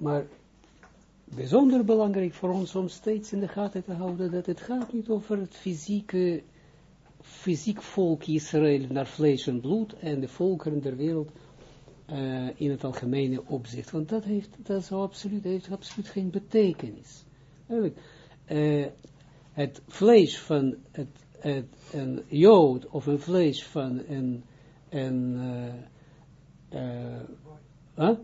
maar bijzonder belangrijk voor ons om steeds in de gaten te houden dat het gaat niet over het fysieke, fysiek volk Israël naar vlees en bloed en de volkeren der wereld uh, in het algemene opzicht. Want dat heeft, dat absoluut, heeft absoluut geen betekenis. Uh, het vlees van het, het, een jood of een vlees van een, uh, huh?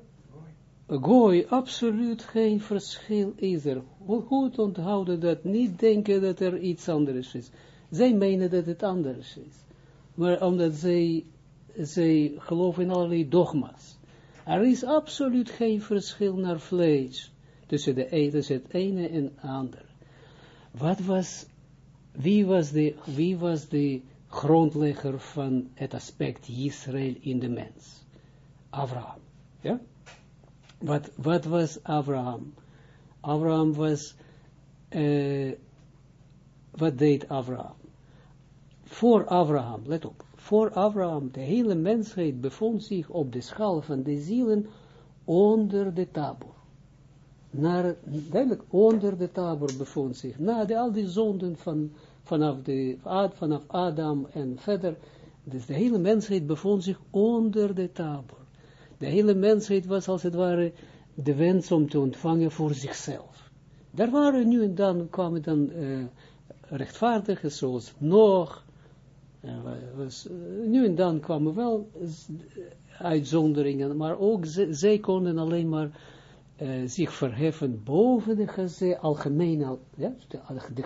Gooi, absoluut geen verschil is er. Goed onthouden dat, niet denken dat er iets anders is. Zij menen dat het anders is. Maar omdat zij, zij geloven in allerlei dogma's. Er is absoluut geen verschil naar vlees tussen, de, e, tussen het ene en het andere. Wat was, wie was de, wie was de grondlegger van het aspect Israël in de mens? Abraham. Ja? Wat, wat was Abraham? Abraham was, uh, wat deed Abraham? Voor Abraham, let op, voor Abraham, de hele mensheid bevond zich op de schaal van de zielen onder de tabor. Naar, duidelijk, onder de tabor bevond zich, na de, al die zonden van, vanaf, de, vanaf Adam en verder, dus de hele mensheid bevond zich onder de tabor. De hele mensheid was als het ware de wens om te ontvangen voor zichzelf. Daar waren nu en dan, kwamen dan uh, rechtvaardigen zoals nog, uh, nu en dan kwamen wel uitzonderingen, maar ook zij konden alleen maar zich verheffen boven de gazé, algemeen, ja, de, de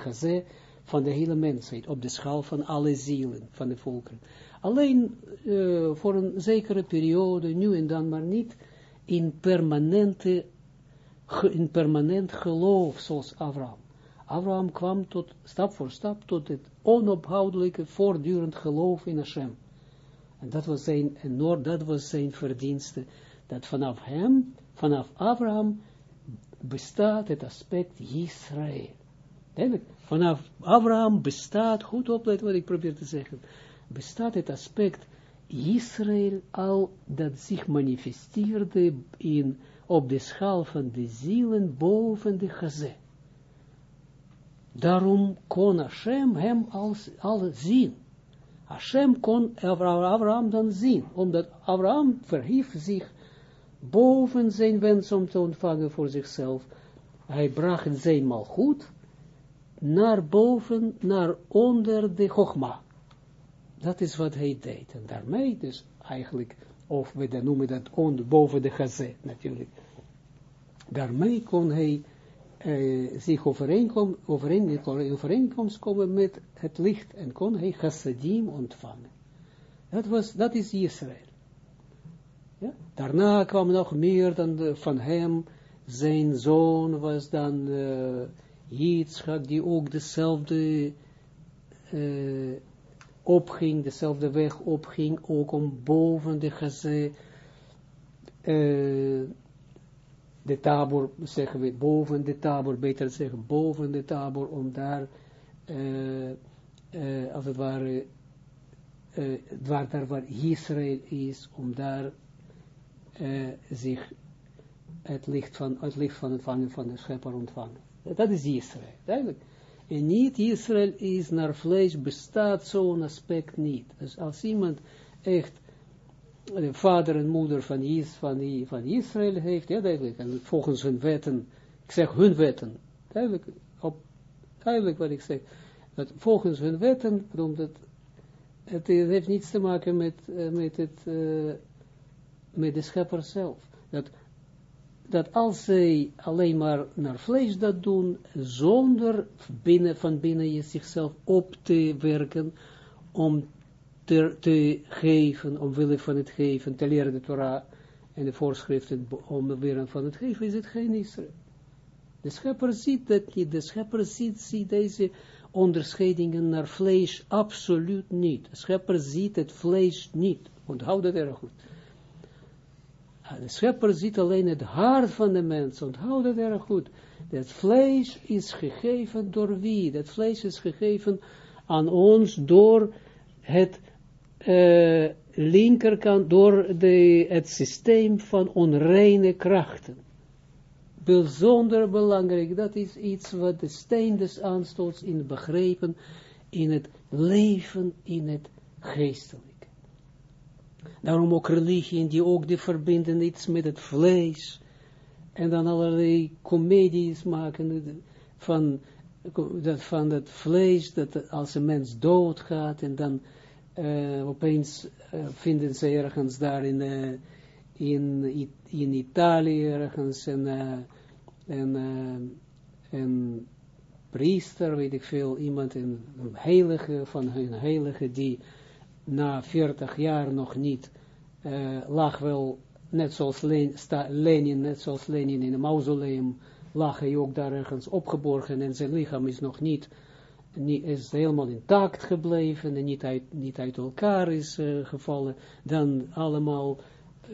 van de hele mensheid, op de schaal van alle zielen van de volkeren. Alleen uh, voor een zekere periode, nu en dan, maar niet in permanente, in permanent geloof, zoals Abraham. Abraham kwam tot, stap voor stap, tot het onophoudelijke, voortdurend geloof in Hashem. En dat was zijn enorm, dat was zijn verdienste, dat vanaf hem, vanaf Abraham, bestaat het aspect Israël. Vanaf Abraham bestaat, goed opletten wat ik probeer te zeggen, bestaat het aspect Israël al dat zich manifesteerde in, op de schaal van de zielen boven de gazé. Daarom kon Hashem hem als, al zien. Hashem kon Abraham dan zien, omdat Abraham verhief zich boven zijn wens om te ontvangen voor zichzelf. Hij bracht zijn goed naar boven, naar onder de Chogma. Dat is wat hij deed. En daarmee dus eigenlijk, of we dan noemen dat onder, boven de gazé natuurlijk. Daarmee kon hij uh, zich overeenkom, overeenkomst komen met het licht en kon hij chassadim ontvangen. Dat, was, dat is Israël. Ja? Daarna kwam nog meer dan van hem, zijn zoon was dan uh, Yitzchak, die ook dezelfde uh, opging, dezelfde weg opging, ook om boven de gazé, uh, de tabor, zeggen we, boven de tabor, beter zeggen, boven de tabor, om daar, uh, als het ware, waar, daar waar Israël is, om daar zich het licht van het licht van het vangen van de schepper ontvangen. Dat is Israël, duidelijk. En niet Israël is naar vlees, bestaat zo'n aspect niet. Dus als iemand echt de vader en moeder van, Is, van, van Israël heeft, ja duidelijk, en volgens hun wetten, ik zeg hun wetten, duidelijk, op, duidelijk wat ik zeg, dat volgens hun wetten, omdat het, het heeft niets te maken met, eh, met, het, uh, met de schepper zelf. Dat dat als zij alleen maar naar vlees dat doen, zonder binnen, van binnen je zichzelf op te werken, om te, te geven, omwille van het geven, te leren de Torah en de voorschriften omwille van het geven, is het geen Israël. De schepper ziet dat niet, de schepper ziet, ziet deze onderscheidingen naar vlees absoluut niet. De schepper ziet het vlees niet, onthoud dat erg goed. De schepper ziet alleen het hart van de mens. Onthoud dat erg goed. Dat vlees is gegeven door wie? Dat vlees is gegeven aan ons door het uh, linkerkant, door de, het systeem van onreine krachten. bijzonder belangrijk. Dat is iets wat de steen des aanstoots in begrepen, in het leven, in het geestelijke. Daarom ook religie, die ook die verbinden iets met het vlees. En dan allerlei comedies maken van, dat, van het vlees, dat als een mens doodgaat en dan uh, opeens uh, vinden ze ergens daar in, uh, in, in Italië ergens een, een, een priester, weet ik veel, iemand, een, een heilige van hun heilige, die na 40 jaar nog niet lag wel, net zoals Lenin, net zoals Lenin in een mausoleum, lag hij ook daar ergens opgeborgen en zijn lichaam is nog niet niet, is helemaal intact gebleven en niet uit, niet uit elkaar is uh, gevallen, dan allemaal,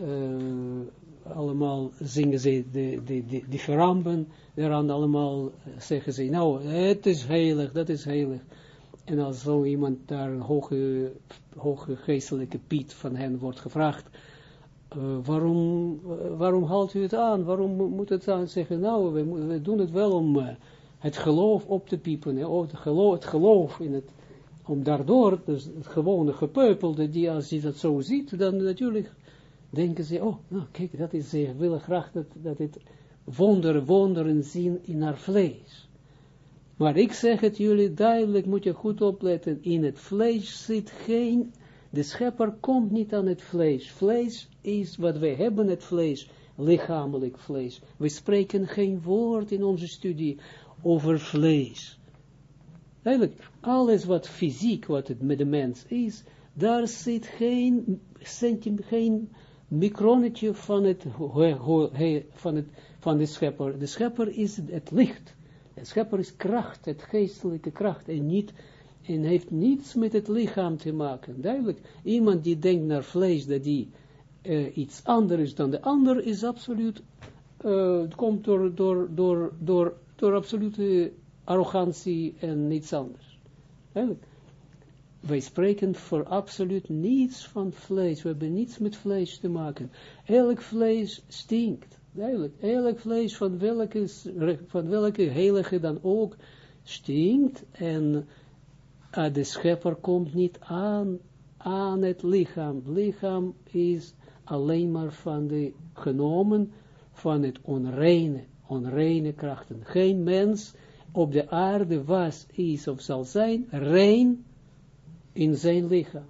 uh, allemaal zingen ze de, de, de, de verrampen, eraan allemaal zeggen ze, nou, het is heilig, dat is heilig. En als zo iemand daar een hoge, hoge geestelijke piet van hen wordt gevraagd, uh, waarom, waarom haalt u het aan? Waarom moet het aan zeggen, nou, we, doen het wel om het geloof op te piepen, hè, het, geloof, het geloof in het, om daardoor, dus het gewone gepeupelde, die als je dat zo ziet, dan natuurlijk denken ze, oh, nou kijk, dat is, ze willen graag dat, dat het wonderen, wonderen zien in haar vlees. Maar ik zeg het jullie duidelijk, moet je goed opletten, in het vlees zit geen, de schepper komt niet aan het vlees. Vlees is wat wij hebben, het vlees, lichamelijk vlees. We spreken geen woord in onze studie over vlees. Eigenlijk, alles wat fysiek, wat het met de mens is, daar zit geen, geen micronetje van het, van het, van de schepper. De schepper is het licht. De schepper is kracht, het geestelijke kracht, en niet, en heeft niets met het lichaam te maken. Duidelijk, iemand die denkt naar vlees, dat die uh, iets anders is dan de ander, is absoluut, uh, komt door, door, door, door door absolute arrogantie en niets anders. Eigenlijk. Wij spreken voor absoluut niets van vlees. We hebben niets met vlees te maken. Elk vlees stinkt. Duidelijk. Elk vlees van welke, van welke heilige dan ook stinkt. En uh, de schepper komt niet aan, aan het lichaam. Lichaam is alleen maar van de genomen van het onreine onreine krachten. Geen mens op de aarde was, is of zal zijn, rein in zijn lichaam.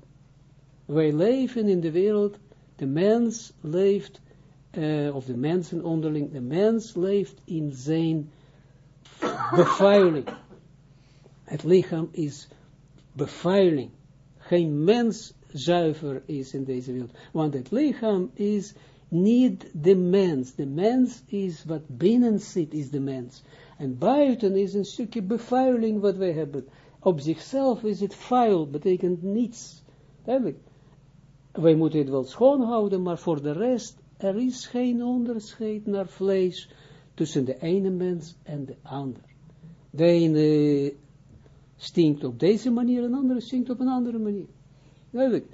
Wij leven in de wereld, de mens leeft, uh, of de mensen onderling, de mens leeft in zijn bevuiling. Het lichaam is bevuiling. Geen mens zuiver is in deze wereld. Want het lichaam is niet de mens. De mens is wat binnen zit, is de mens. En buiten is een stukje bevuiling wat wij hebben. Op zichzelf is het vuil, betekent niets. Duidelijk. Wij moeten het wel schoonhouden, maar voor de rest, er is geen onderscheid naar vlees tussen de ene mens en de ander. De ene stinkt op deze manier, en de andere stinkt op een andere manier. Duidelijk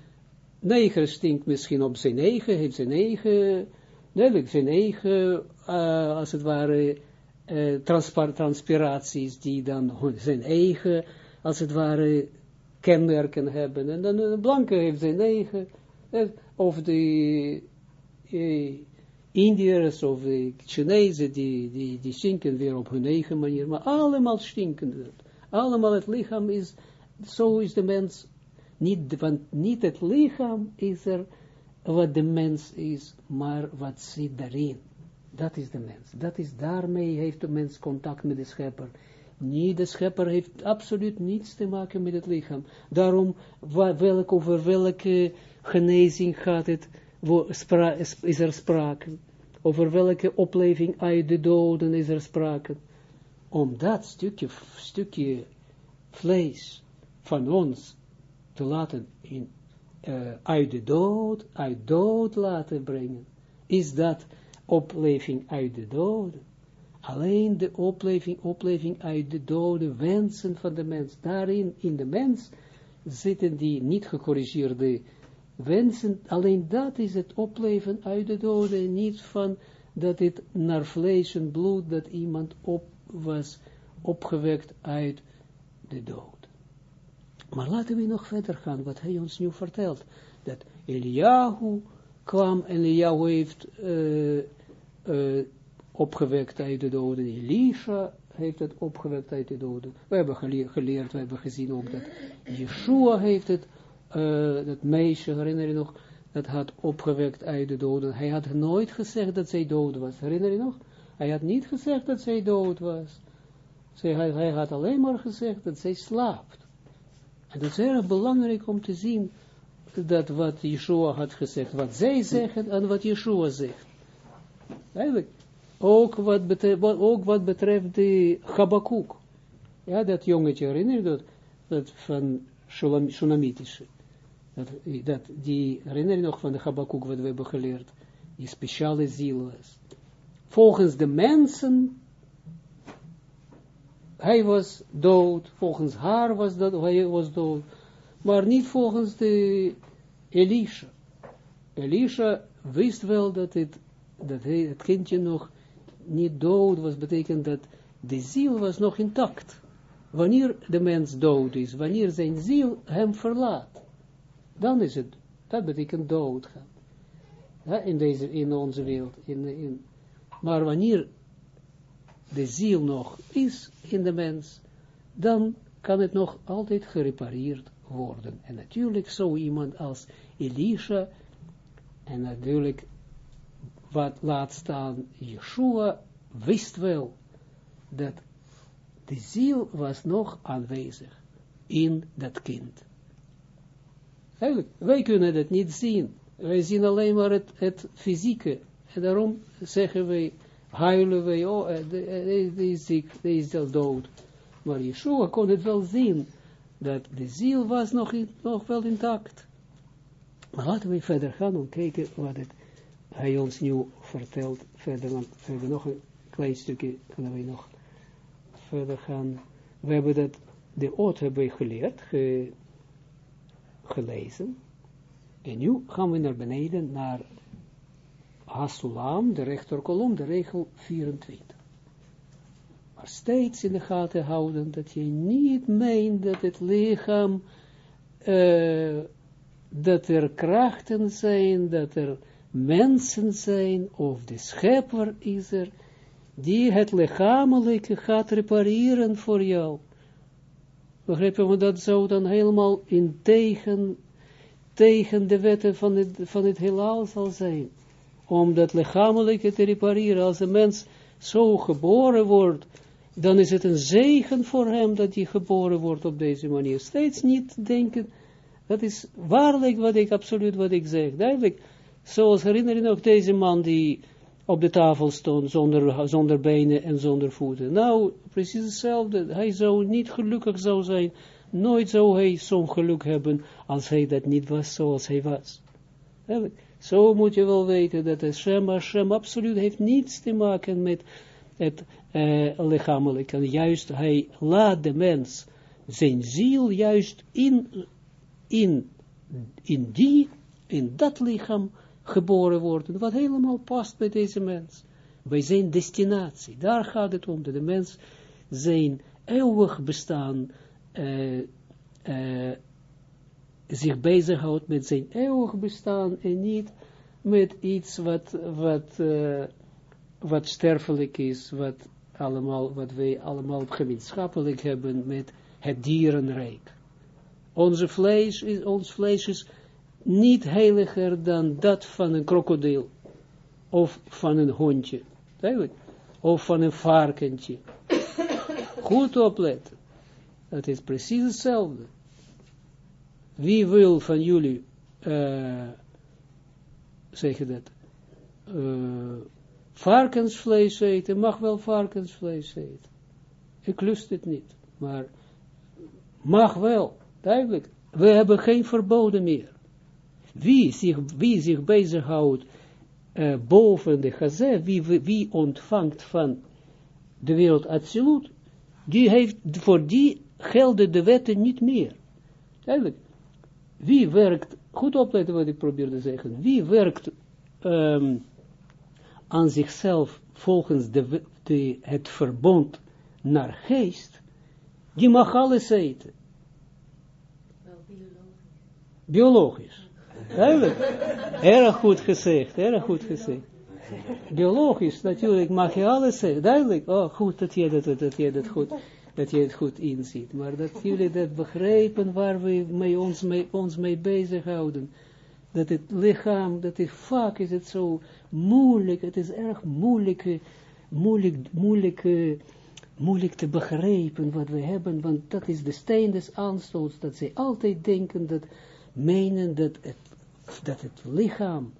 neger stinkt misschien op zijn eigen, heeft zijn eigen, duidelijk zijn eigen, uh, als het ware, uh, transpiraties die dan zijn eigen, als het ware, kenmerken hebben. En dan de blanke heeft zijn eigen, uh, of de Indiërs of de Chinezen, die, die, die stinken weer op hun eigen manier, maar allemaal stinken. Allemaal het lichaam is, zo is de mens niet, want niet het lichaam is er wat de mens is, maar wat zit daarin. Dat is de mens. Dat is daarmee heeft de mens contact met de schepper. Niet, de schepper heeft absoluut niets te maken met het lichaam. Daarom, welk, over welke genezing gaat het, is er sprake? Over welke opleving uit de doden is er sprake? Om dat stukje, stukje vlees van ons te laten in, uh, uit de dood, uit dood laten brengen, is dat opleving uit de doden. Alleen de opleving, opleving uit de doden, wensen van de mens. Daarin, in de mens, zitten die niet gecorrigeerde wensen. Alleen dat is het opleven uit de doden, niet van dat dit naar vlees en bloed, dat iemand op was opgewekt uit de dood. Maar laten we nog verder gaan, wat hij ons nu vertelt. Dat Eliyahu kwam en Eliyahu heeft uh, uh, opgewekt uit de doden. Elisha heeft het opgewekt uit de doden. We hebben geleerd, we hebben gezien ook dat Yeshua heeft het, uh, dat meisje, herinner je nog, dat had opgewekt uit de doden. Hij had nooit gezegd dat zij dood was. Herinner je nog? Hij had niet gezegd dat zij dood was. Zij, hij, hij had alleen maar gezegd dat zij slaapt. En dat is erg belangrijk om te zien dat wat Yeshua had gezegd, wat zij zeggen en wat Yeshua zegt. Eigenlijk, ook wat betreft, de Habakkuk. Ja, dat jongetje, herinner je dat? Dat van Shunamitische. Dat, dat, die, herinner je nog van de Habakkuk wat we hebben geleerd? Die speciale ziel was. Volgens de mensen, hij was dood, volgens haar was dat, hij was dood, maar niet volgens de Elisha. Elisha wist wel dat het, dat het kindje nog niet dood was, betekent dat de ziel was nog intact. Wanneer de mens dood is, wanneer zijn ziel hem verlaat, dan is het, dat betekent doodgaan. Ja, in, deze, in onze wereld. In, in, maar wanneer de ziel nog is in de mens, dan kan het nog altijd gerepareerd worden. En natuurlijk zo iemand als Elisha, en natuurlijk wat laat staan, Yeshua wist wel dat de ziel was nog aanwezig in dat kind. Eigenlijk, wij kunnen dat niet zien. Wij zien alleen maar het, fysieke. En daarom zeggen wij, huilen wij, oh, hij is ziek, hij is al dood. Maar Yeshua kon het wel zien, dat de ziel was nog, nog wel intact. Maar laten we verder gaan en kijken wat het, hij ons nu vertelt. Verder, hebben nog een klein stukje, kunnen we nog verder gaan. We hebben dat, de oot hebben geleerd, ge, gelezen. En nu gaan we naar beneden, naar Hasulam, de rechterkolom, de regel 24. Maar steeds in de gaten houden dat je niet meent dat het lichaam, uh, dat er krachten zijn, dat er mensen zijn, of de schepper is er, die het lichamelijke gaat repareren voor jou. Begrijp je, want dat zou dan helemaal in tegen, tegen de wetten van het, van het heelal zal zijn. Om dat lichamelijke te repareren. Als een mens zo geboren wordt, dan is het een zegen voor hem dat hij geboren wordt op deze manier. Steeds niet denken, dat is waarlijk wat ik, absoluut wat ik zeg. Duidelijk, zoals herinner je nog deze man die op de tafel stond, zonder, zonder benen en zonder voeten. Nou, precies hetzelfde. Hij zou niet gelukkig zou zijn. Nooit zou hij zo'n geluk hebben, als hij dat niet was zoals hij was. Zo moet je wel weten dat Hashem, Hashem absoluut heeft niets te maken met het uh, lichamelijk. En juist, hij laat de mens zijn ziel juist in, in, in die, in dat lichaam geboren worden, wat helemaal past bij deze mens, bij zijn destinatie. Daar gaat het om, dat de mens zijn eeuwig bestaan uh, uh, zich bezighoudt met zijn eeuwig bestaan en niet met iets wat, wat, uh, wat sterfelijk is, wat, allemaal, wat wij allemaal gemeenschappelijk hebben met het dierenrijk. Onze vlees is, ons vlees is niet heiliger dan dat van een krokodil, of van een hondje, duidelijk, of van een varkentje. Goed opletten. Het is precies hetzelfde. Wie wil van jullie, uh, zeg dat, uh, varkensvlees eten, mag wel varkensvlees eten. Ik lust het niet, maar mag wel, duidelijk. We hebben geen verboden meer wie zich, wie zich bezighoudt uh, boven de gazé, wie, wie ontvangt van de wereld absoluut, die heeft, voor die gelden de wetten niet meer. Eigenlijk, wie werkt, goed opletten wat ik probeer te zeggen, wie werkt um, aan zichzelf volgens de, de, het verbond naar geest, die mag alles eten. Biologisch. Erg goed gezegd, erg goed gezegd. Biologisch, natuurlijk mag je alles zeggen. Duidelijk. Oh, goed dat je dat, dat, je dat goed, dat je het goed inziet. Maar dat jullie dat begrijpen waar we mee ons, mee, ons mee bezighouden. Dat het lichaam, dat is vaak is het zo moeilijk. Het is erg moeilijk, moeilijk, moeilijk, moeilijk te begrijpen wat we hebben. Want dat is de steen des aanstoots. Dat ze altijd denken dat, menen dat het, dat het lichaam,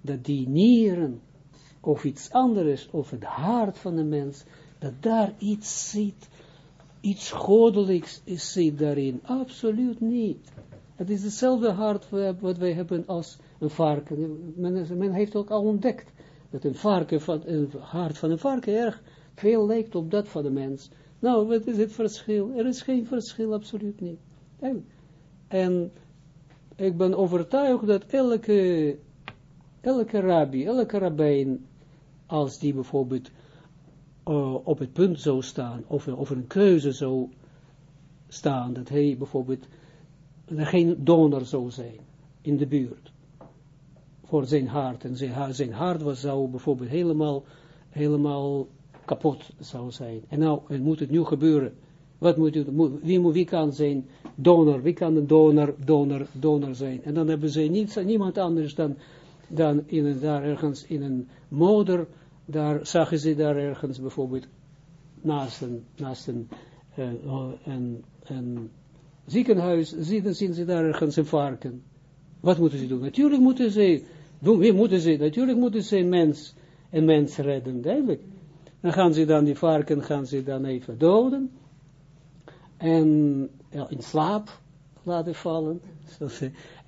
dat die nieren, of iets anders, of het hart van de mens, dat daar iets zit, iets goddelijks zit daarin. Absoluut niet. Het is hetzelfde hart wat wij hebben als een varken. Men, men heeft ook al ontdekt dat een varken van, een hart van een varken erg veel lijkt op dat van de mens. Nou, wat is het verschil? Er is geen verschil, absoluut niet. En, en ik ben overtuigd dat elke, elke rabbi, elke rabbijn als die bijvoorbeeld uh, op het punt zou staan, of, of een keuze zou staan, dat hij bijvoorbeeld geen donor zou zijn in de buurt voor zijn hart, en zijn, zijn hart was, zou bijvoorbeeld helemaal, helemaal kapot zou zijn. En nou, en moet het nu gebeuren? Wat moet, het, wie, wie kan zijn donor, wie kan een donor, donor, donor zijn? En dan hebben ze niet, niemand anders dan dan in een, daar ergens in een moeder, daar zagen ze daar ergens bijvoorbeeld naast een, naast een, uh, een, een ziekenhuis, zien, zien ze daar ergens een varken. Wat moeten ze doen? Natuurlijk moeten ze, wie moeten ze, natuurlijk moeten ze een mens, een redden, duidelijk. Dan gaan ze dan die varken, gaan ze dan even doden, en ja, in slaap laten vallen,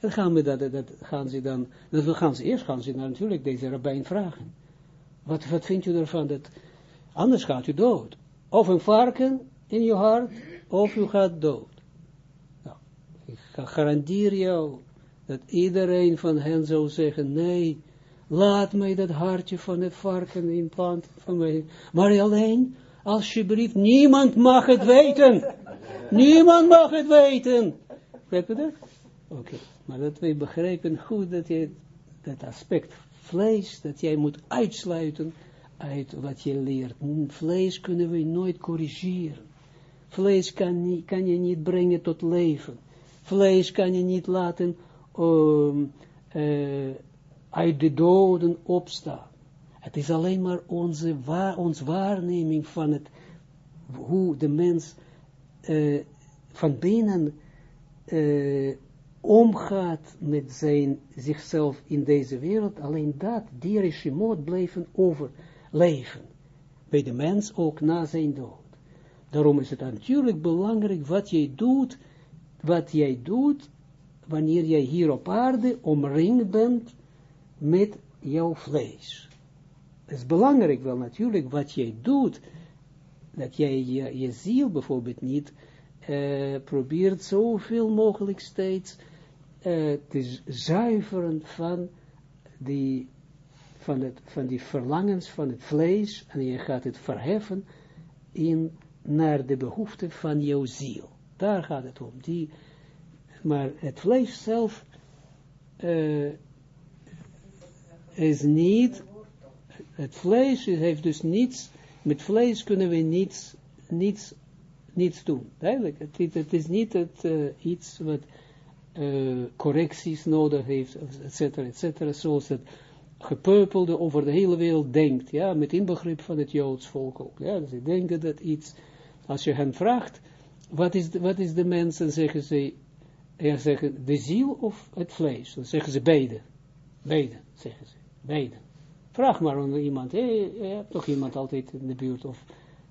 en gaan, we dat, dat, gaan ze dan, dat gaan ze, eerst gaan ze dan natuurlijk deze rabbijn vragen. Wat, wat vindt u ervan? Dat, anders gaat u dood. Of een varken in je hart, of u gaat dood. Nou, ik garandeer jou dat iedereen van hen zou zeggen, nee, laat mij dat hartje van het varken in plant van mij. Maar alleen, alsjeblieft, niemand mag het weten. Niemand mag het weten. Weet je dat? Oké. Maar dat wij begrijpen goed dat je dat aspect vlees, dat jij moet uitsluiten uit wat je leert. Vlees kunnen we nooit corrigeren. Vlees kan, niet, kan je niet brengen tot leven. Vlees kan je niet laten um, uh, uit de doden opstaan. Het is alleen maar onze ons waarneming van het, hoe de mens uh, van binnen uh, omgaat met zijn, zichzelf in deze wereld, alleen dat, die regimoot blijven overleven. Bij de mens ook na zijn dood. Daarom is het natuurlijk belangrijk wat jij doet, wat jij doet, wanneer jij hier op aarde omringd bent met jouw vlees. Het is belangrijk wel natuurlijk wat jij doet, dat jij je, je ziel bijvoorbeeld niet uh, probeert zoveel mogelijk steeds uh, te zuiveren van die, van, het, van die verlangens van het vlees en je gaat het verheffen in, naar de behoeften van jouw ziel. Daar gaat het om. Die, maar het vlees zelf uh, is niet, het vlees heeft dus niets, met vlees kunnen we niets, niets, niets doen. Het, het is niet het, uh, iets wat uh, correcties nodig heeft, et cetera, et cetera, zoals het gepeupelde over de hele wereld denkt, ja, met inbegrip van het Joods volk ook, ja, ze denken dat iets, als je hen vraagt, wat is de, wat is de mens, dan zeggen ze, ja, zeggen, de ziel of het vlees, dan zeggen ze beide, beide, zeggen ze, beide. Vraag maar aan iemand, hé, je hebt toch iemand altijd in de buurt, of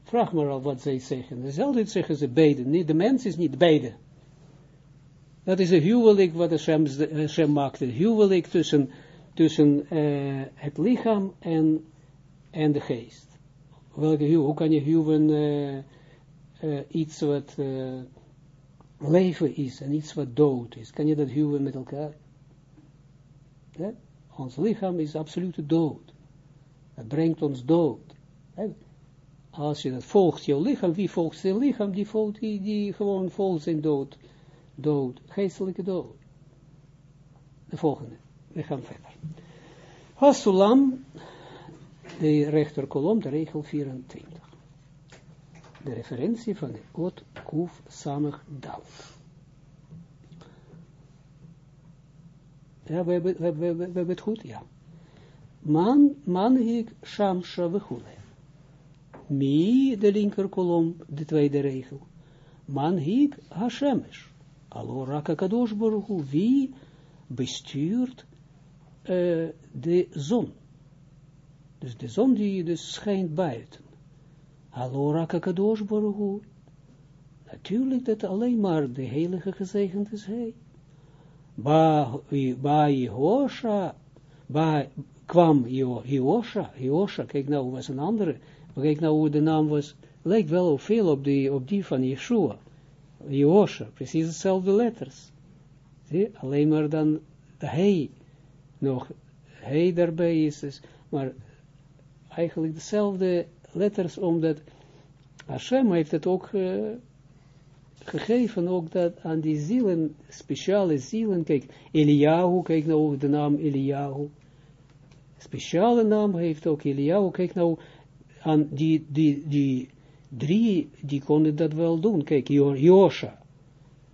vraag maar al wat zij zeggen, dus altijd zeggen ze beide, nee, de mens is niet beide, dat is een huwelijk wat Hashem, Hashem maakt. Een huwelijk tussen, tussen uh, het lichaam en, en de geest. Welke huw, hoe kan je huwen uh, uh, iets wat leven is en iets wat dood is? Kan je dat huwen met elkaar? Ons lichaam is absolute dood. Het brengt ons dood. Als je dat volgt, jouw lichaam, wie volgt zijn lichaam? Die, volgt, die, die gewoon volgt zijn dood. Dood, geestelijke dood. De volgende, we gaan verder. Hasulam, de rechterkolom, de regel 24. De referentie van de Ot Kuf Dal. Ja, we we hebben het goed, ja. Man, man hik shamsha vechule. Mi, de linker kolom, de tweede regel. Man hik hashemesh. Allo raka kadosh baruchu. Wie bestuurt de zon? Dus de zon die dus schijnt buiten. Allo raka kadosh. Natuurlijk dat alleen maar de heilige gezegend is hij. Ba, ba Jehosha, ba, kwam Jehosha, Jehosha, kijk nou, was een andere, kijk nou hoe de naam was, lijkt wel veel op die, op die van Yeshua, Jehosha, precies dezelfde letters. Zie, alleen maar dan hij, nog hij daarbij is, maar eigenlijk dezelfde letters, omdat Hashem heeft het ook uh, gegeven ook dat aan die zielen, speciale zielen, kijk, Eliyahu, kijk nou de naam Eliyahu, speciale naam heeft ook Eliyahu, kijk nou, aan die, die, die drie, die konden dat wel doen, kijk, Josha,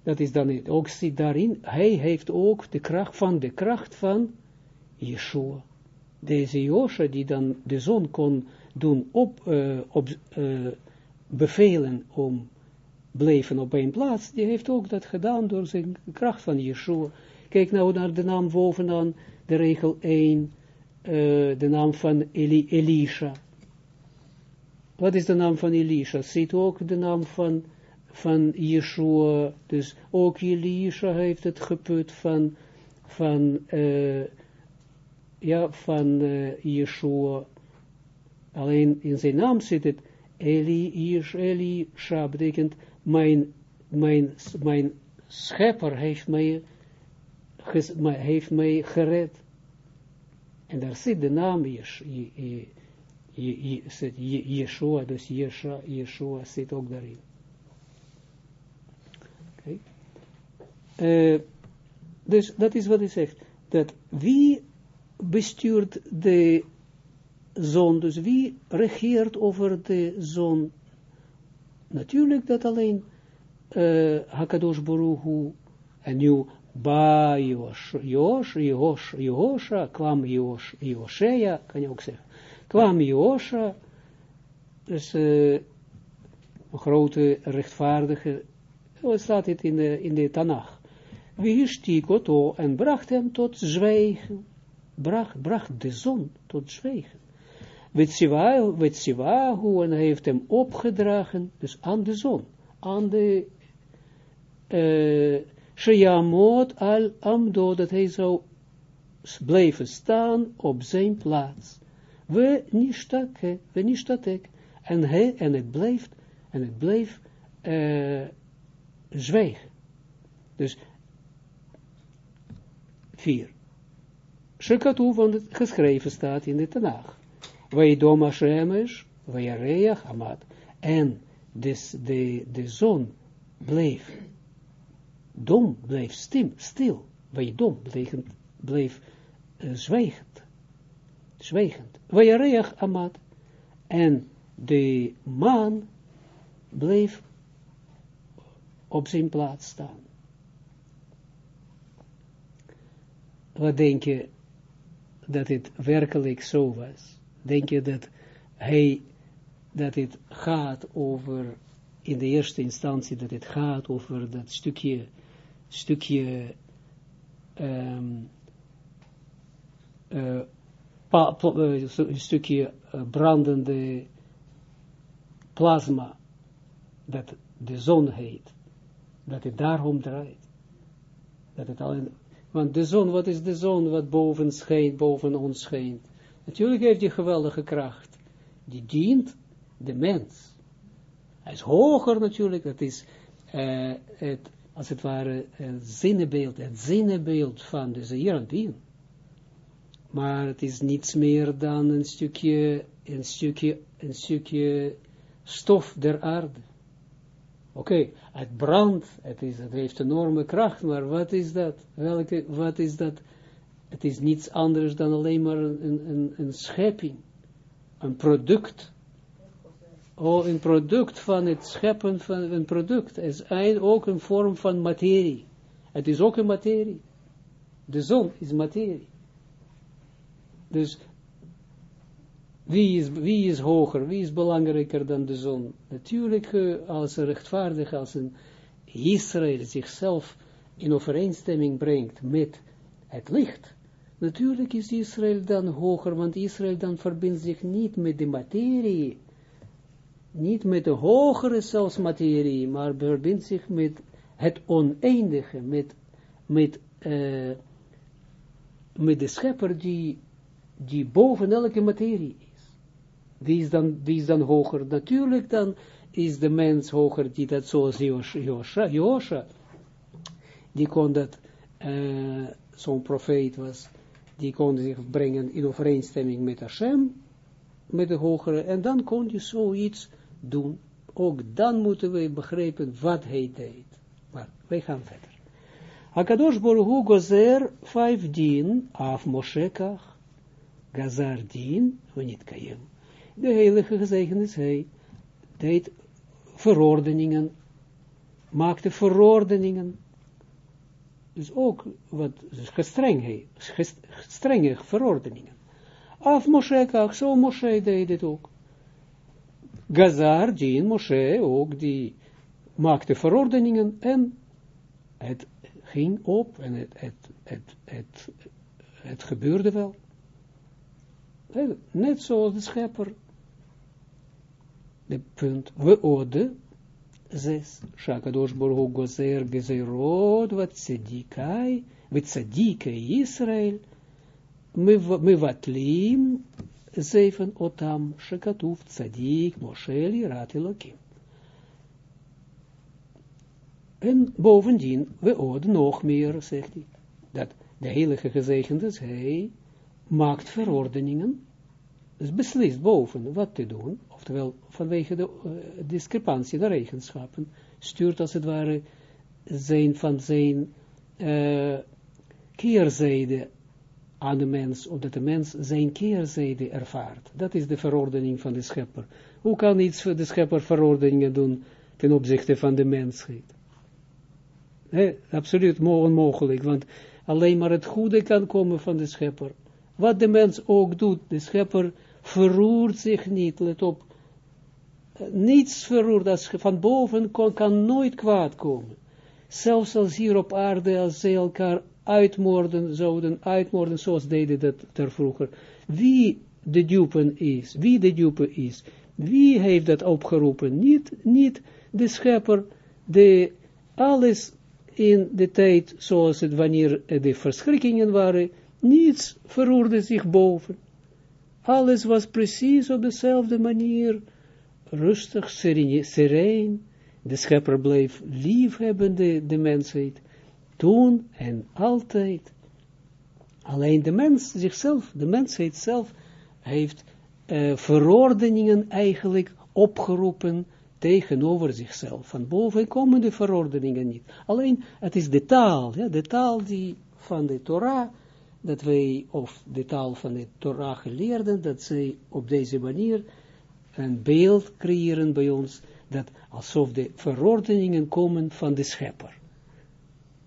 dat is dan ook zit daarin, hij heeft ook de kracht van, de kracht van Yeshua. Deze Josha, die dan de zon kon doen op, uh, op uh, bevelen om bleven op één plaats, die heeft ook dat gedaan door zijn kracht van Yeshua. Kijk nou naar de naam bovenaan, de regel 1, uh, de naam van Eli, Elisha. Wat is de naam van Elisha? Ziet ook de naam van, van Yeshua. Dus ook Elisha heeft het geput van, van, uh, ja, van uh, Yeshua. Alleen in zijn naam zit het Eli, Elisha, betekent mijn, mijn, mijn schepper heeft mij, heeft mij gered. En daar zit de naam Yeshua, dus Yeshua, Yeshua zit ook daarin. Okay. Uh, dus dat is wat hij zegt. Dat wie bestuurt de zon, dus wie regeert over de zon Natuurlijk dat alleen uh, Hakadosh Baruch en nu Ba Yosha, kwam Yosh, Yoshea, kan je ook zeggen. Kwam Yosha, dus uh, een grote rechtvaardige, wat staat het in de, in de Tanach. Wie stiek Otto en bracht hem tot zwijgen, bracht, bracht de zon tot zwijgen. Wetsivahu, en heeft hem opgedragen, dus aan de zon, aan de uh, al Amdo, dat hij zou blijven staan op zijn plaats. We nishtake, we nishtatek, en hij, en het blijft, en het bleef uh, zwijgen. Dus, vier. Shekatu, want het geschreven staat in de Tanach. Weidom Hashemesh, Weireach Amad. En dus de, de zon bleef dom, bleef stim, stil. Weidom bleef, bleef uh, zwijgend. Zwijgend. Weireach Amad. En de maan bleef op zijn plaats staan. Wat denk je dat het werkelijk zo was? denk je dat hij, dat het gaat over, in de eerste instantie, dat het gaat over dat stukje, stukje, pa, pa, uh, een stukje uh, brandende plasma, dat de zon heet, dat het daarom draait. Dat het alleen, want de zon, wat is de zon wat boven schijnt, boven ons schijnt? Natuurlijk heeft hij geweldige kracht. Die dient de mens. Hij is hoger natuurlijk, dat is het, als het ware het zinnebeeld, het zinnebeeld van de Zeeranpien. maar het is niets meer dan een stukje, een stukje, een stukje stof der aarde. Oké, het brandt, het, is, heeft enorme kracht, maar wat is dat? Welke, wat is dat? Het is niets anders dan alleen maar een, een, een schepping, een product. Oh, een product van het scheppen van een product. Is ook een vorm van materie. Het is ook een materie. De zon is materie. Dus wie is, wie is hoger, wie is belangrijker dan de zon? Natuurlijk, uh, als een rechtvaardig, als een Israël zichzelf in overeenstemming brengt met het licht, natuurlijk is Israël dan hoger, want Israël dan verbindt zich niet met de materie, niet met de hogere zelfs materie, maar verbindt zich met het oneindige, met, met, uh, met de schepper die, die boven elke materie die is dan, die is dan hoger. Natuurlijk dan is de mens hoger, die dat zoals Josha, Josha die kon dat, uh, zo'n profeet was, die kon zich brengen in overeenstemming met Hashem, met de hogere, en dan kon je zoiets doen. Ook dan moeten we begrijpen wat hij deed. Maar wij gaan verder. Akadosh Baruch Gozer 15 af Moshekach, Gazar din, niet kayem de heilige gezegend is hij, deed verordeningen, maakte verordeningen, dus ook wat gestrenge, strenge verordeningen. Af Moshe kach, zo Moshe deed het ook. Gazar, Jean Moshe, ook die maakte verordeningen en het ging op en het, het, het, het, het gebeurde wel. Net zoals de schepper de punt, we ode, zes, Shakadosh Borgo Gozer Gezerod, wat tzedikai, wat tzedikai Israël, me vatlim, zeven otam, Shakatuf tzadik, Mosheli, Ratilokim. En bovendien, we ode nog meer, zegt hij, dat de heilige gezegende hij maakt verordeningen, dus beslist boven wat te doen, oftewel vanwege de uh, discrepantie, de eigenschappen, stuurt als het ware zijn van zijn uh, keerzijde aan de mens, opdat de mens zijn keerzijde ervaart. Dat is de verordening van de schepper. Hoe kan iets voor de schepper verordeningen doen ten opzichte van de mensheid? Absoluut onmogelijk, want alleen maar het goede kan komen van de schepper. Wat de mens ook doet, de schepper verroert zich niet, let op, niets verroert, als van boven kan, kan nooit kwaad komen. Zelfs als hier op aarde, als ze elkaar uitmoorden, zouden uitmoorden, zoals deden dat ter vroeger. Wie de dupe is, wie de dupe is, wie heeft dat opgeroepen? Niet, niet de schepper, de, alles in de tijd, zoals het wanneer de verschrikkingen waren, niets verroerde zich boven. Alles was precies op dezelfde manier, rustig, sereen, de schepper bleef liefhebbende de mensheid, toen en altijd. Alleen de mens zichzelf, de mensheid zelf, heeft uh, verordeningen eigenlijk opgeroepen tegenover zichzelf. Van boven komen de verordeningen niet. Alleen, het is de taal, ja, de taal die van de Torah, dat wij, of de taal van de Torah geleerden, dat zij op deze manier een beeld creëren bij ons, dat alsof de verordeningen komen van de schepper.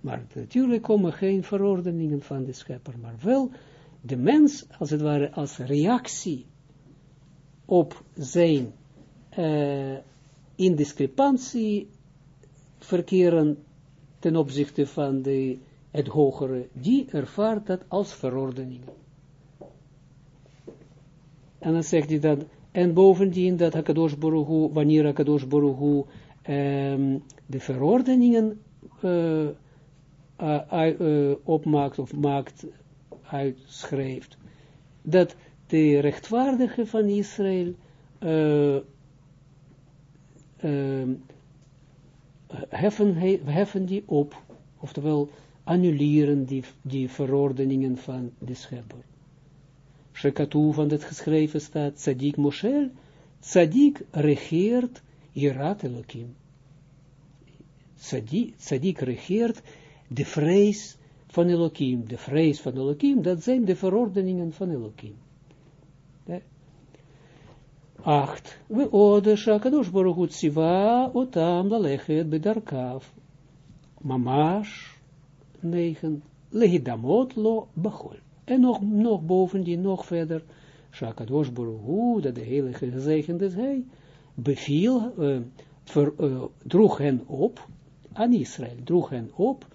Maar natuurlijk komen geen verordeningen van de schepper, maar wel de mens, als het ware, als reactie op zijn uh, indiscrepantie verkeren ten opzichte van de, het hogere, die ervaart dat als verordeningen. En dan zegt hij dat en bovendien dat Hakadosh Baruch wanneer Hakadosh Baruch um, de verordeningen uh, uh, uh, opmaakt of maakt, uitschrijft, dat de rechtvaardige van Israël heffen, heffen die op, oftewel annuleren die, die verordeningen van de schepper. Shekatu van het geschreven staat, Tzadik Moshel, Tzadik regeert Irat Elohim. Tzadik, regeert de vrees van Elohim. De vrees van Elohim, dat zijn de verordeningen van Elohim. Acht. We ode shakadosh baruch tsiva otam lalechet bedarkav. Mamash. Negen. Lehidamot lo bachol. En nog, nog bovendien, nog verder. Shakadosh baruch dat de heilige gezegend is hij, beviel, uh, droeg hen op, aan Israël, droeg hen op,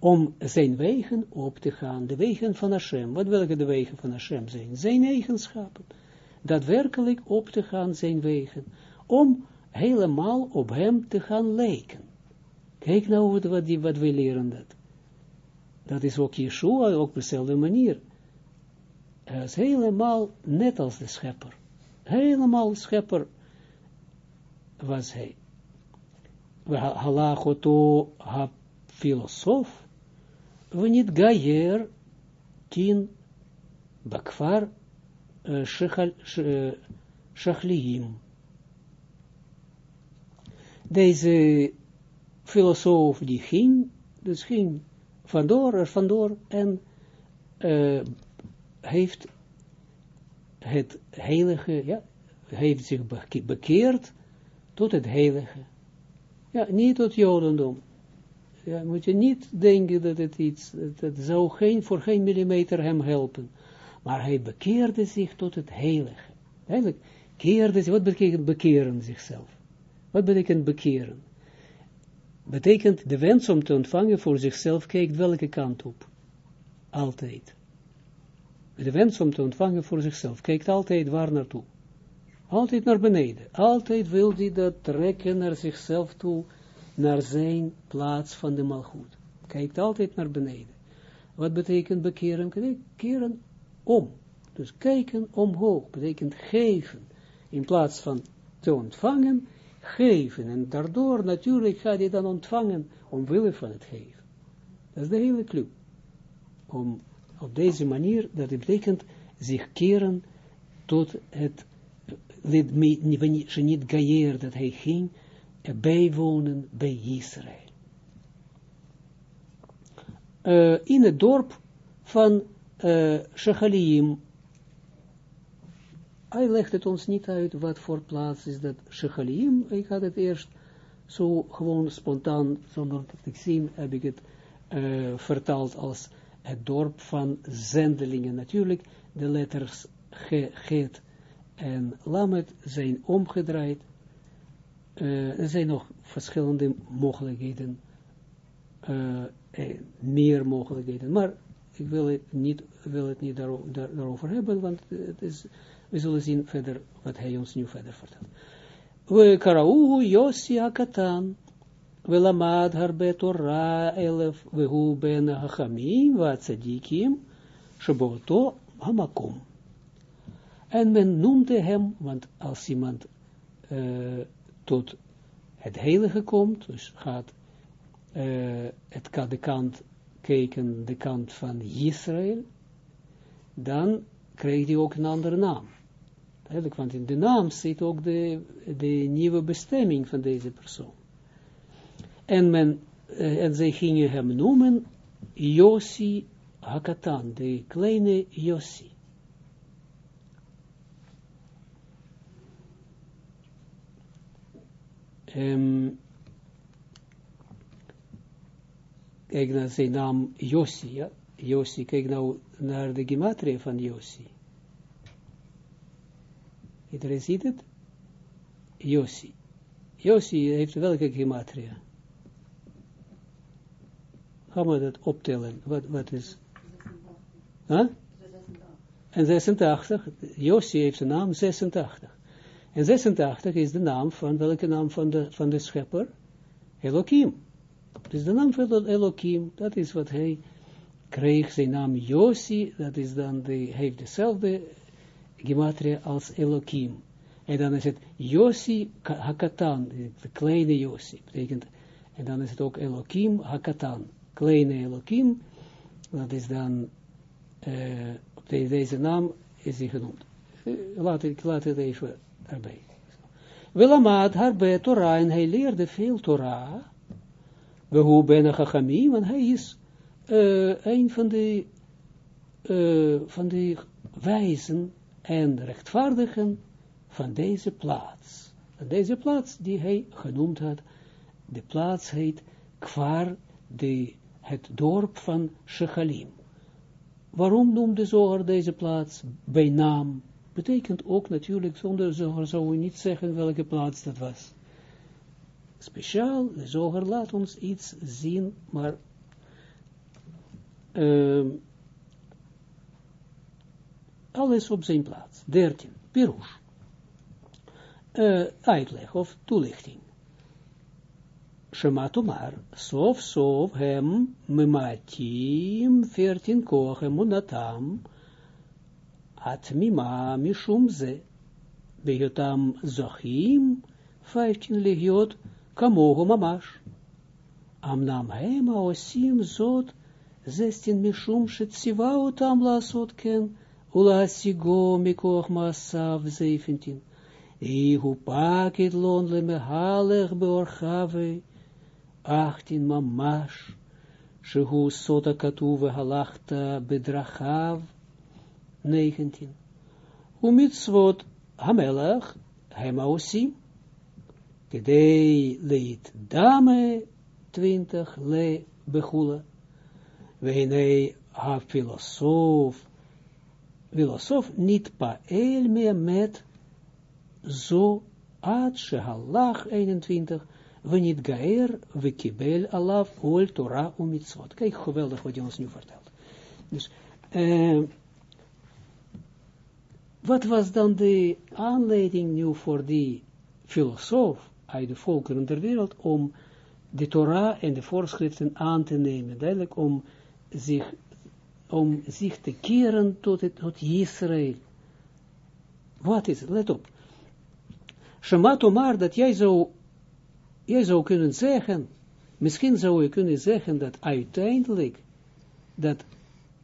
om zijn wegen op te gaan, de wegen van Hashem. Wat welke de wegen van Hashem zijn? Zijn eigenschappen daadwerkelijk op te gaan zijn wegen, om helemaal op hem te gaan lijken. Kijk nou wat, wat, wat we leren dat. Dat is ook Yeshua, ook op dezelfde manier. Hij is helemaal net als de schepper. Helemaal schepper was hij. Halachoto ha filosoof, niet gayer tien bakvar Shachliim. Deze filosoof die ging, dus ging vandoor, er vandoor en heeft het heilige, ja, heeft zich bekeerd tot het heilige. Ja, niet tot Jodendom. Ja, moet je niet denken dat het iets, dat zou geen, voor geen millimeter hem helpen maar hij bekeerde zich tot het heilige. Eigenlijk keerde zich, wat betekent bekeren zichzelf? Wat betekent bekeren? Betekent de wens om te ontvangen voor zichzelf kijkt welke kant op? Altijd. De wens om te ontvangen voor zichzelf kijkt altijd waar naartoe? Altijd naar beneden. Altijd wil hij dat trekken naar zichzelf toe, naar zijn plaats van de malgoed. Kijkt altijd naar beneden. Wat betekent bekeren? Keren om. Dus kijken omhoog betekent geven. In plaats van te ontvangen, geven. En daardoor natuurlijk gaat hij dan ontvangen omwille van het geven. Dat is de hele club. Om op deze manier, dat betekent zich keren tot het, niet gayer dat hij ging, bijwonen bij Israël. Uh, in het dorp van uh, Shechaliim. Hij legt het ons niet uit wat voor plaats is dat Shechaliim. Ik had het eerst zo gewoon spontaan, zonder te zien, heb ik het uh, vertaald als het dorp van zendelingen. Natuurlijk, de letters G, en Lamet zijn omgedraaid. Uh, er zijn nog verschillende mogelijkheden, uh, meer mogelijkheden, maar ik wil het niet, wil het niet daarover, daarover hebben, want het is, we zullen zien verder wat hij ons nu verder vertelt. We karauhu Yossi akatan, we lamad harbe Torah elef, we hu ben hachamim, wa tzadikim, sheboto hamakom. En men noemde hem, want als iemand uh, tot het heilige komt, dus gaat uh, het, de kant kijken de kant van Israël, dan krijgt hij ook een andere naam. Want in de naam zit ook de, de nieuwe bestemming van deze persoon. En, men, uh, en zij gingen hem noemen Yossi Hakatan, de kleine Yossi. Um, kijk naar zijn naam Yossi, ja. Yossi, kijk nou naar de gematria van Yossi. Iedereen ziet het? Yossi. Yossi heeft welke gematria? Gaan we dat optellen? Wat, wat is? Huh? En 86. Yossi heeft de naam 86. En 86 is de naam van, welke naam van de, van de schepper? Elohim. Dus de naam van Elohim, dat is wat hij kreeg, zijn naam Yossi, dat is dan, de, heeft dezelfde gematria als Elohim. En dan is het Yossi Hakatan, de kleine Yossi, betekent, en dan is het ook Elohim Hakatan, kleine Elohim, dat is dan uh, op deze naam is hij genoemd. Eh, laat, ik laat het even erbij. Wilamad harbe Torah, en hij leerde veel Torah. We hoe ben Chachamim, want hij is uh, een van de, uh, van de wijzen en rechtvaardigen van deze plaats. En deze plaats die hij genoemd had, de plaats heet Kwar, de, het dorp van Shechalim. Waarom noemde Zoger deze plaats bij naam? Betekent ook natuurlijk, zonder Zoger zou je niet zeggen welke plaats dat was. Speciaal, de Zoger laat ons iets zien, maar uh, alles op zijn plaats. 13. Pirush. Uh, uitleg of toelichting. Shematomar, sof sof hem mimatim 14 koch emunatam atmima mishum ze beyotam zochim 15 legiot kamogo mamash amnam hem osim zot 16 mishum shetsiva otam lasot ken Ula sigo mikoch masav 17. Ihu pakit lon le mehaleg beorchave 18 mamash. Shehu sota katuve halachta bedrachav 19. Umitzvot hamelach hemaosim. Kedei leit dame 20 le bechula. Weinei ha filosof filosof niet pael meer met zo ad shehalach 21, we niet gaer, we kibel alaf, ol Torah umitzvot. Kijk, geweldig wat je ons nu vertelt. Dus, uh, wat was dan de aanleiding nu voor die filosoof uit de volkeren der wereld om de Torah en de voorschriften aan te nemen, duidelijk om zich om zich te keren tot, het, tot Israël. Wat is het? Let op. Shema maar dat jij zou, jij zou kunnen zeggen, misschien zou je kunnen zeggen dat uiteindelijk, dat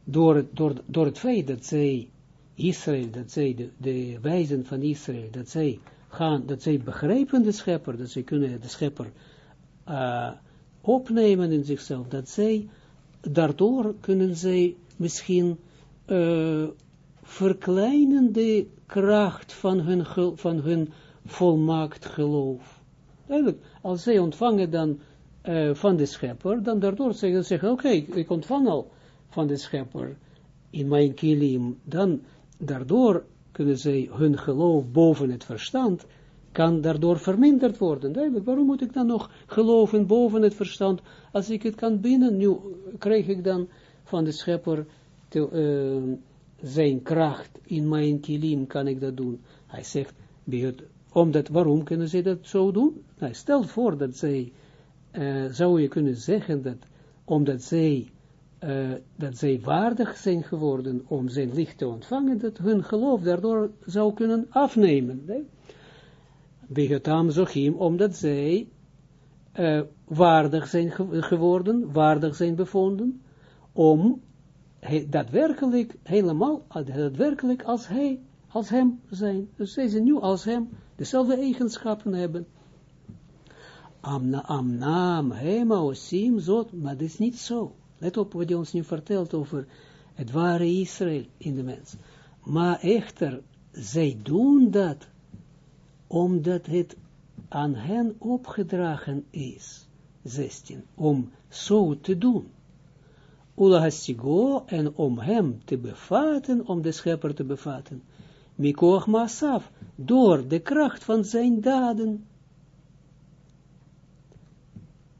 door het, door, door het feit dat zij Israël, dat zij de, de wijzen van Israël, dat zij gaan, dat zij begrijpen de schepper, dat zij kunnen de schepper uh, opnemen in zichzelf, dat zij, daardoor kunnen zij misschien uh, verkleinen de kracht van hun, van hun volmaakt geloof. Eigenlijk, als zij ontvangen dan uh, van de schepper, dan daardoor zeggen ze, oké, okay, ik ontvang al van de schepper in mijn kilim, dan daardoor kunnen zij hun geloof boven het verstand, kan daardoor verminderd worden. Waarom moet ik dan nog geloven boven het verstand, als ik het kan binnen, nu krijg ik dan van de schepper te, uh, zijn kracht in mijn kilim kan ik dat doen. Hij zegt, omdat, waarom kunnen ze dat zo doen? Nou, stel voor dat zij, uh, zou je kunnen zeggen dat, omdat zij, uh, dat zij waardig zijn geworden om zijn licht te ontvangen, dat hun geloof daardoor zou kunnen afnemen. Begetam Zochim, omdat zij uh, waardig zijn geworden, waardig zijn bevonden, om daadwerkelijk, helemaal, daadwerkelijk als hij, als hem zijn. Dus zij zijn nu als hem, dezelfde eigenschappen hebben. Amna, amnam, hema, osim, zot, maar dat is niet zo. Let op wat hij ons nu vertelt over het ware Israël in de mens. Maar echter, zij doen dat, omdat het aan hen opgedragen is, 16, om zo te doen. Ulahasigo, en om hem te bevatten, om de schepper te bevatten, Mikoach Masaf, door de kracht van zijn daden.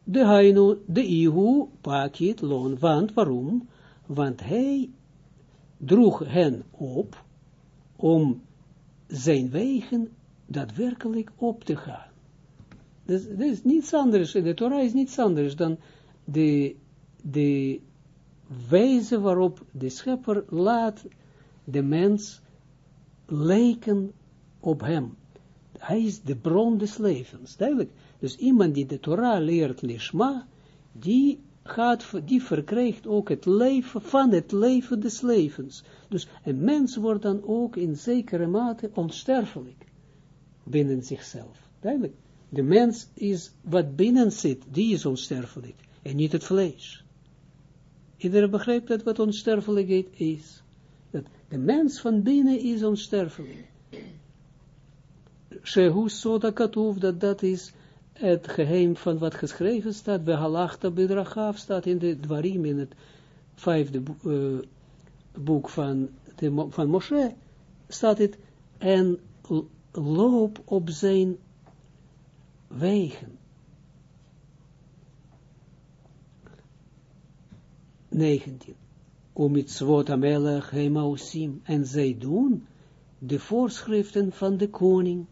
De Hainu, de Ihu, Pakit, Loon, want waarom? Want hij droeg hen op om zijn wegen daadwerkelijk op te gaan. Dus, is is niets anders, de Torah is niets anders dan de, de wijze waarop de schepper laat de mens lijken op hem. Hij is de bron des levens, duidelijk. Dus iemand die de Torah leert lishma, die gaat, die verkrijgt ook het leven van het leven des levens. Dus een mens wordt dan ook in zekere mate onsterfelijk binnen zichzelf. Duidelijk. De mens is wat binnen zit, die is onsterfelijk en niet het vlees. Iedereen begrijpt dat wat onsterfelijkheid is. Dat de mens van binnen is onsterfelijk. Shehu Soda Katuv, dat dat is het geheim van wat geschreven staat, bij Halachta Bedrachav staat in de Dwarim, in het vijfde uh, boek van, de, van Moshe, staat het, en loop op zijn wegen. 19. Om het zwot amelech hemausim, en zij doen de voorschriften van de koning,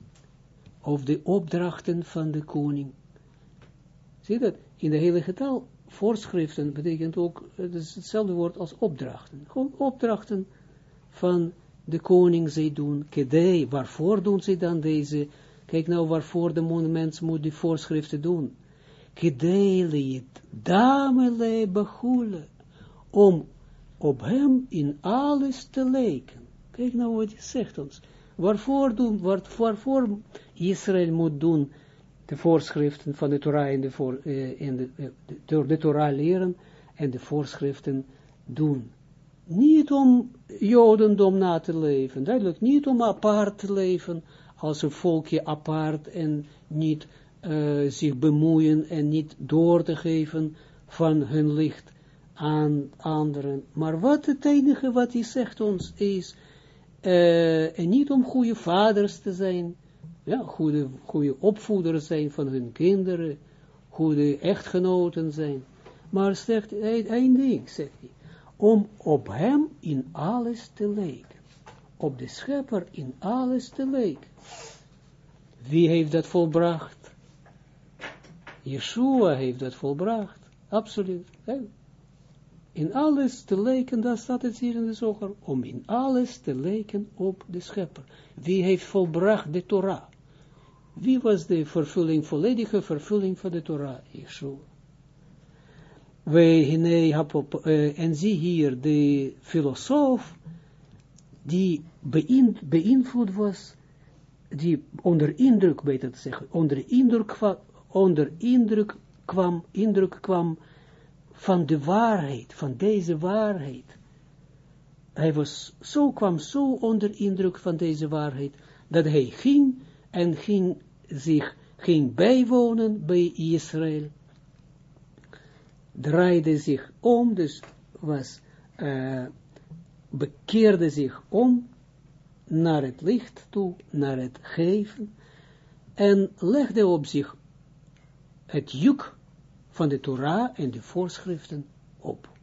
of de opdrachten van de koning. Zie dat? In de hele getal, voorschriften betekent ook, het is hetzelfde woord als opdrachten. Gewoon opdrachten van de koning zij doen. Kedei, waarvoor doen ze dan deze? Kijk nou waarvoor de mens moet die voorschriften doen. Kedei liet, damele bechule, om op hem in alles te lijken. Kijk nou wat hij zegt ons. Waarvoor doen, waarvoor Israël moet doen de voorschriften van de Torah in de voor, uh, de, Torah leren en de voorschriften doen. Niet om Jodendom na te leven, duidelijk, niet om apart te leven, als een volkje apart en niet uh, zich bemoeien en niet door te geven van hun licht aan anderen. Maar wat het enige wat hij zegt ons is, uh, en niet om goede vaders te zijn, ja, goede, goede opvoeders zijn van hun kinderen, goede echtgenoten zijn. Maar zegt hij, één ding, zegt hij, om op hem in alles te lijken. Op de schepper in alles te lijken. Wie heeft dat volbracht? Yeshua heeft dat volbracht, absoluut. In alles te lijken, daar staat het hier in de zoger, om in alles te lijken op de schepper. Wie heeft volbracht de Torah? Wie was de vervulling, volledige vervulling van de Torah? Yeshua. Uh, en zie hier de filosoof, die beïnvloed was, die onder indruk, beter te zeggen, onder indruk, onder indruk kwam, indruk kwam van de waarheid, van deze waarheid. Hij was zo, kwam zo onder indruk van deze waarheid, dat hij ging en ging zich, ging bijwonen bij Israël, draaide zich om, dus was, uh, bekeerde zich om naar het licht toe, naar het geven, en legde op zich het juk van de Torah en de voorschriften op.